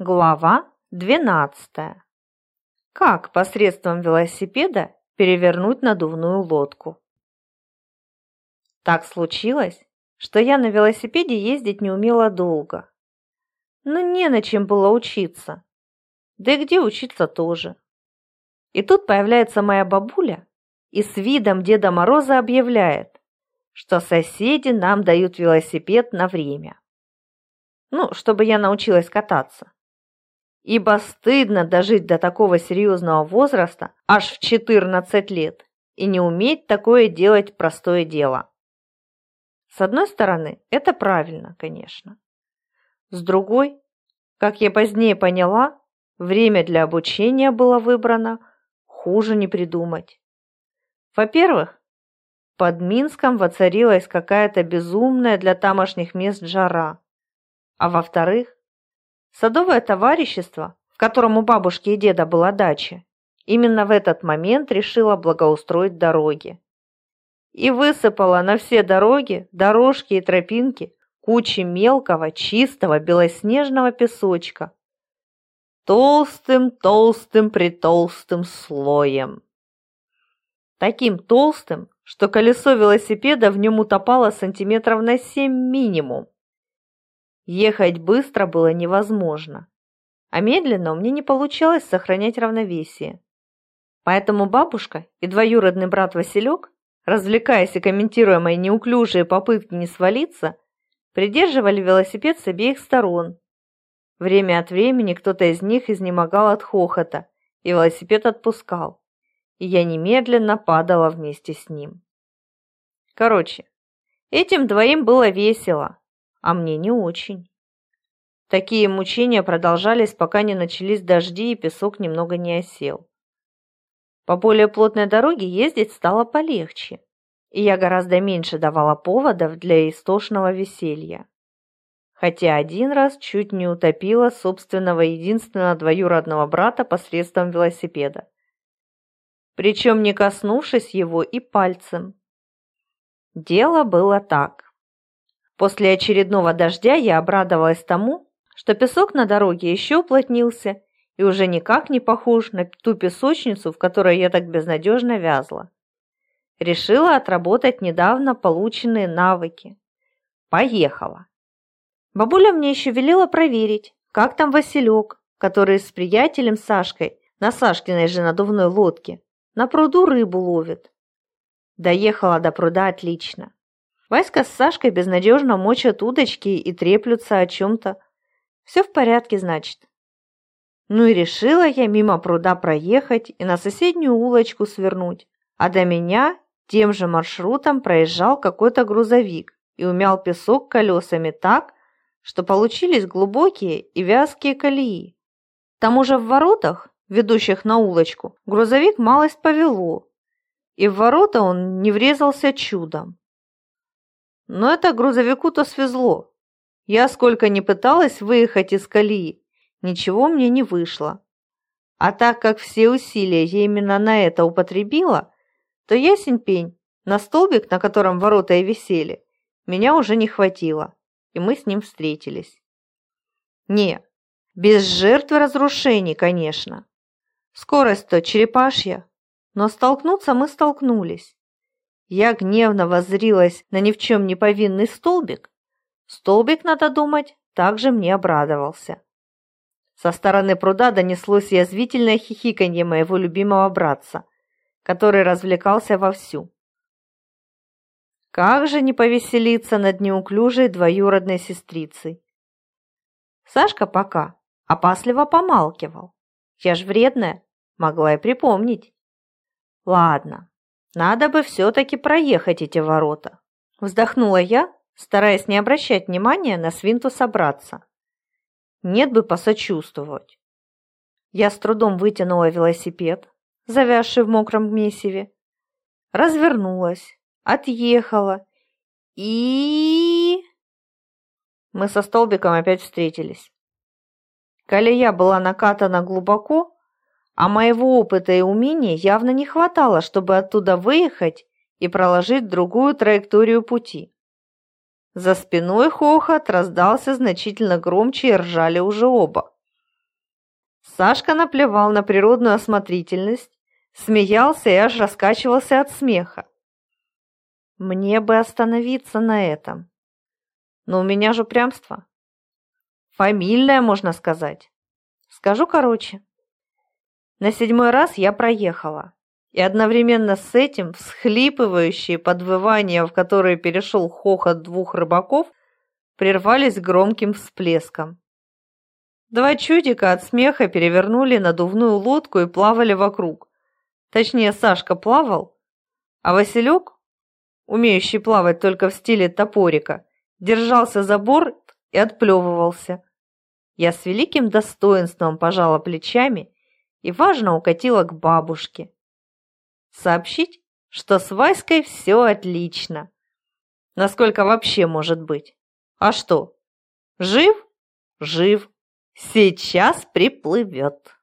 Глава 12. Как посредством велосипеда перевернуть надувную лодку? Так случилось, что я на велосипеде ездить не умела долго. Но не на чем было учиться. Да и где учиться тоже. И тут появляется моя бабуля и с видом Деда Мороза объявляет, что соседи нам дают велосипед на время. Ну, чтобы я научилась кататься ибо стыдно дожить до такого серьезного возраста аж в 14 лет и не уметь такое делать простое дело. С одной стороны, это правильно, конечно. С другой, как я позднее поняла, время для обучения было выбрано хуже не придумать. Во-первых, под Минском воцарилась какая-то безумная для тамошних мест жара. А во-вторых, Садовое товарищество, в котором у бабушки и деда была дача, именно в этот момент решило благоустроить дороги. И высыпала на все дороги, дорожки и тропинки кучи мелкого, чистого, белоснежного песочка. Толстым-толстым притолстым слоем. Таким толстым, что колесо велосипеда в нем утопало сантиметров на семь минимум. Ехать быстро было невозможно, а медленно мне не получалось сохранять равновесие. Поэтому бабушка и двоюродный брат Василек, развлекаясь и комментируя мои неуклюжие попытки не свалиться, придерживали велосипед с обеих сторон. Время от времени кто-то из них изнемогал от хохота, и велосипед отпускал, и я немедленно падала вместе с ним. Короче, этим двоим было весело, а мне не очень. Такие мучения продолжались, пока не начались дожди и песок немного не осел. По более плотной дороге ездить стало полегче, и я гораздо меньше давала поводов для истошного веселья. Хотя один раз чуть не утопила собственного единственного двоюродного брата посредством велосипеда. Причем не коснувшись его и пальцем. Дело было так. После очередного дождя я обрадовалась тому, что песок на дороге еще уплотнился и уже никак не похож на ту песочницу, в которой я так безнадежно вязла. Решила отработать недавно полученные навыки. Поехала. Бабуля мне еще велела проверить, как там Василек, который с приятелем Сашкой на Сашкиной же надувной лодке на пруду рыбу ловит. Доехала до пруда отлично. Васька с Сашкой безнадежно мочат удочки и треплются о чем-то. Все в порядке, значит. Ну и решила я мимо пруда проехать и на соседнюю улочку свернуть. А до меня тем же маршрутом проезжал какой-то грузовик и умял песок колесами так, что получились глубокие и вязкие колеи. К тому же в воротах, ведущих на улочку, грузовик малость повело, и в ворота он не врезался чудом. Но это грузовику-то свезло. Я сколько ни пыталась выехать из колеи, ничего мне не вышло. А так как все усилия я именно на это употребила, то ясень пень, на столбик, на котором ворота и висели, меня уже не хватило, и мы с ним встретились. Не, без жертв и разрушений, конечно. Скорость-то черепашья, но столкнуться мы столкнулись. Я гневно воззрилась на ни в чем не повинный столбик. Столбик, надо думать, также мне обрадовался. Со стороны пруда донеслось язвительное хихиканье моего любимого братца, который развлекался вовсю. Как же не повеселиться над неуклюжей двоюродной сестрицей? Сашка пока опасливо помалкивал. Я ж вредная, могла и припомнить. Ладно, надо бы все-таки проехать эти ворота. Вздохнула я, стараясь не обращать внимания на свинту собраться. Нет бы посочувствовать. Я с трудом вытянула велосипед, завязший в мокром месиве, развернулась, отъехала и... Мы со столбиком опять встретились. Колея была накатана глубоко, а моего опыта и умения явно не хватало, чтобы оттуда выехать и проложить другую траекторию пути. За спиной хохот раздался значительно громче и ржали уже оба. Сашка наплевал на природную осмотрительность, смеялся и аж раскачивался от смеха. Мне бы остановиться на этом. Но у меня же упрямство. Фамильное, можно сказать. Скажу короче. На седьмой раз я проехала, и одновременно с этим всхлипывающие подвывания, в которые перешел хохот двух рыбаков, прервались громким всплеском. Два чудика от смеха перевернули надувную лодку и плавали вокруг. Точнее, Сашка плавал, а Василек, умеющий плавать только в стиле топорика, держался за борт и отплевывался. Я с великим достоинством пожала плечами и важно укатила к бабушке. Сообщить, что с Васькой все отлично. Насколько вообще может быть? А что? Жив? Жив. Сейчас приплывет.